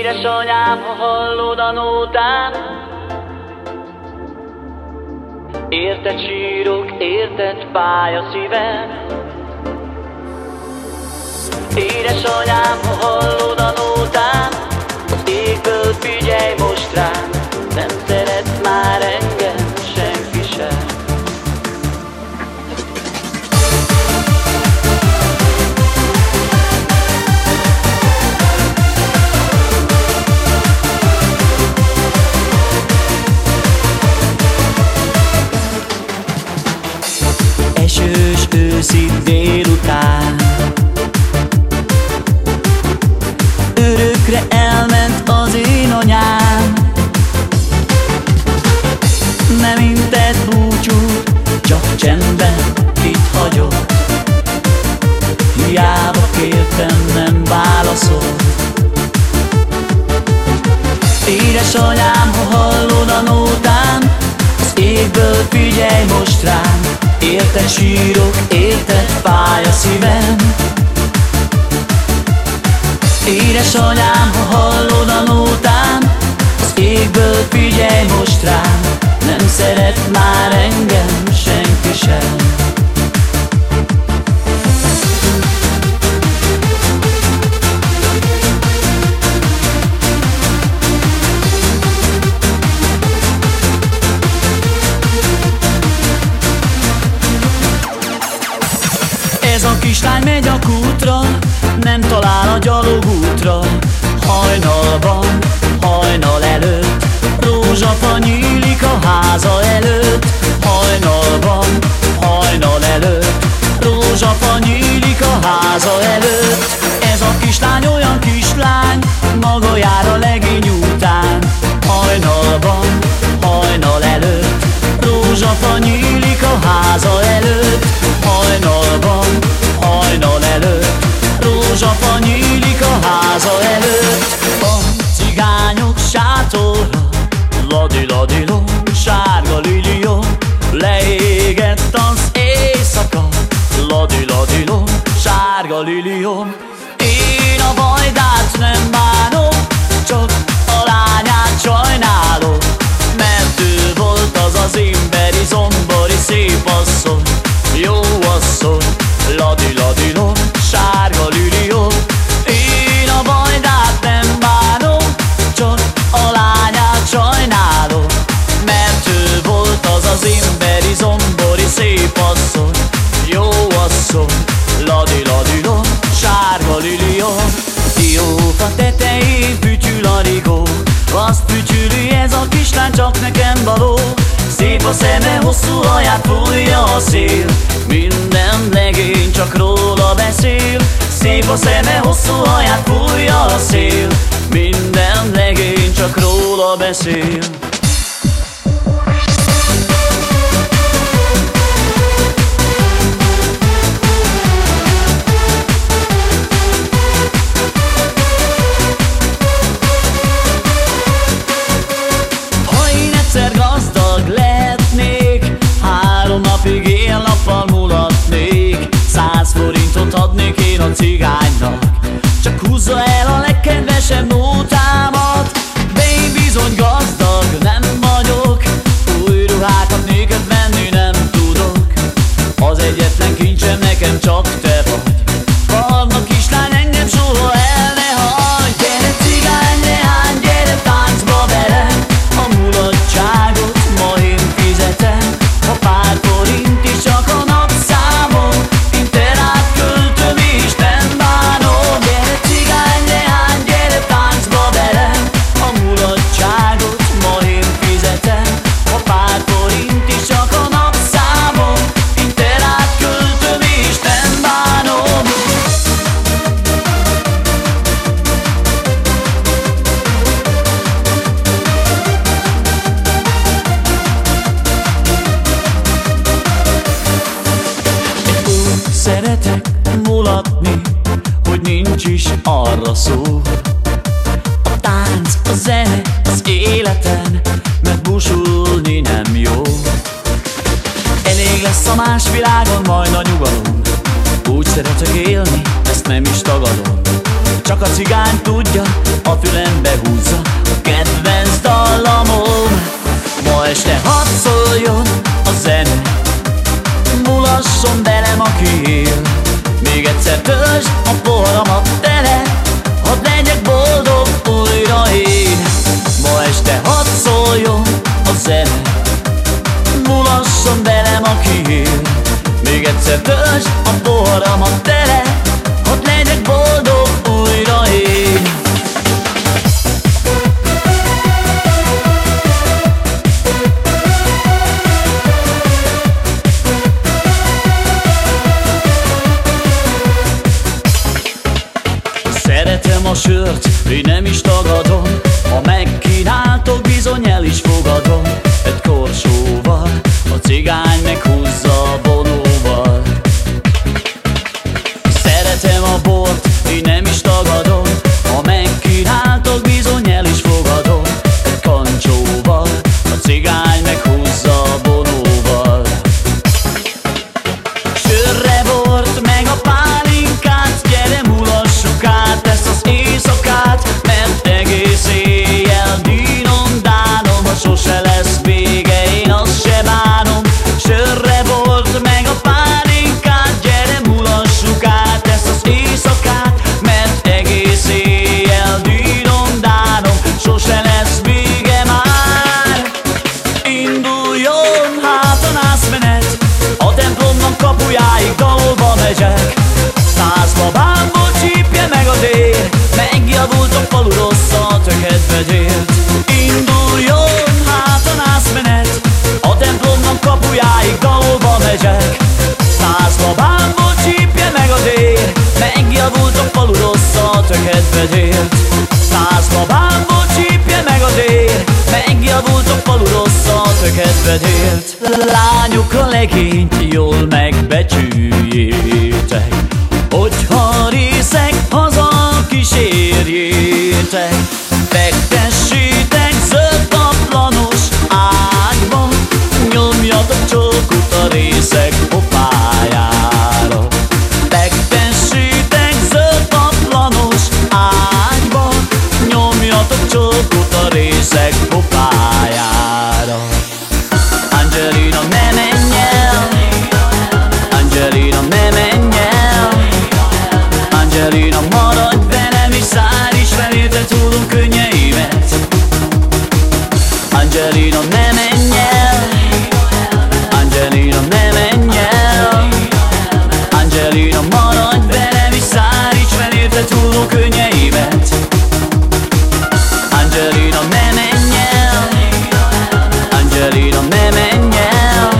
Édesanyám, ha hallod a nótám, Érted sírok, érted fáj a szívem. Édesanyám, ha hallod a nótám, Édes anyám, ha hallod a nótám Az égből figyelj most rám. Érted sírok, érted fáj a szívem. Édes anyám, ha hallod a nótám triumph való Szép a szeme, hosszú haját fújja a szél. Minden legény csak róla beszél. Szép a szeme, hosszú haját fújja a szél. Minden legény csak róla beszél. locked Még lesz a más világon majd a nyugalom. Úgy szeretek élni, ezt nem is tagadom. Csak a cigány tudja, a fülembe húzza A kedvenc dallamom. Ma este hadd szóljon a zene Mulasson velem, aki él Még egyszer töltsd a poharamat, te velem, aki él Még egyszer töltsd a poharamat tele Hadd legyek boldog újra én. Szeretem a sört, én nem is a falu rossz a tökedbe délt Száz babámból csípje meg a dél Megjavult a falu rossz a tökedbe délt Lányok a legényt jól megbecsüljétek Hogyha részek haza kísérjétek túlunk könnyeimet. Angelina, ne menj el. Angelina, ne menj el. Angelina, maradj velem és szár is felélte túlunk könnyeimet. Angelina, ne menj el. Angelina, ne menj el.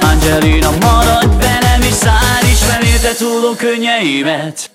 Angelina, maradj velem és szár is felélte túlunk könnyeimet